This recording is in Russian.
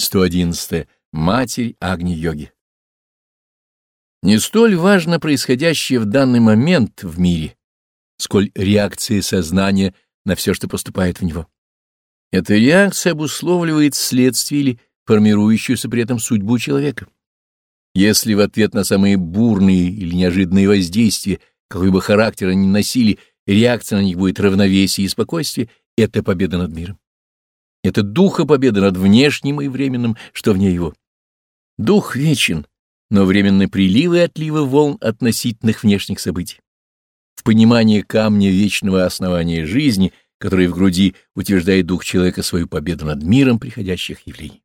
111. Матерь Агни-йоги. Не столь важно происходящее в данный момент в мире, сколь реакция сознания на все, что поступает в него. Эта реакция обусловливает следствие или формирующуюся при этом судьбу человека. Если в ответ на самые бурные или неожиданные воздействия, какой бы характер они носили, реакция на них будет равновесие и спокойствие, это победа над миром. Это духа победы над внешним и временным, что вне его. Дух вечен, но временные приливы и отливы волн относительных внешних событий. В понимании камня вечного основания жизни, который в груди утверждает дух человека свою победу над миром приходящих явлений.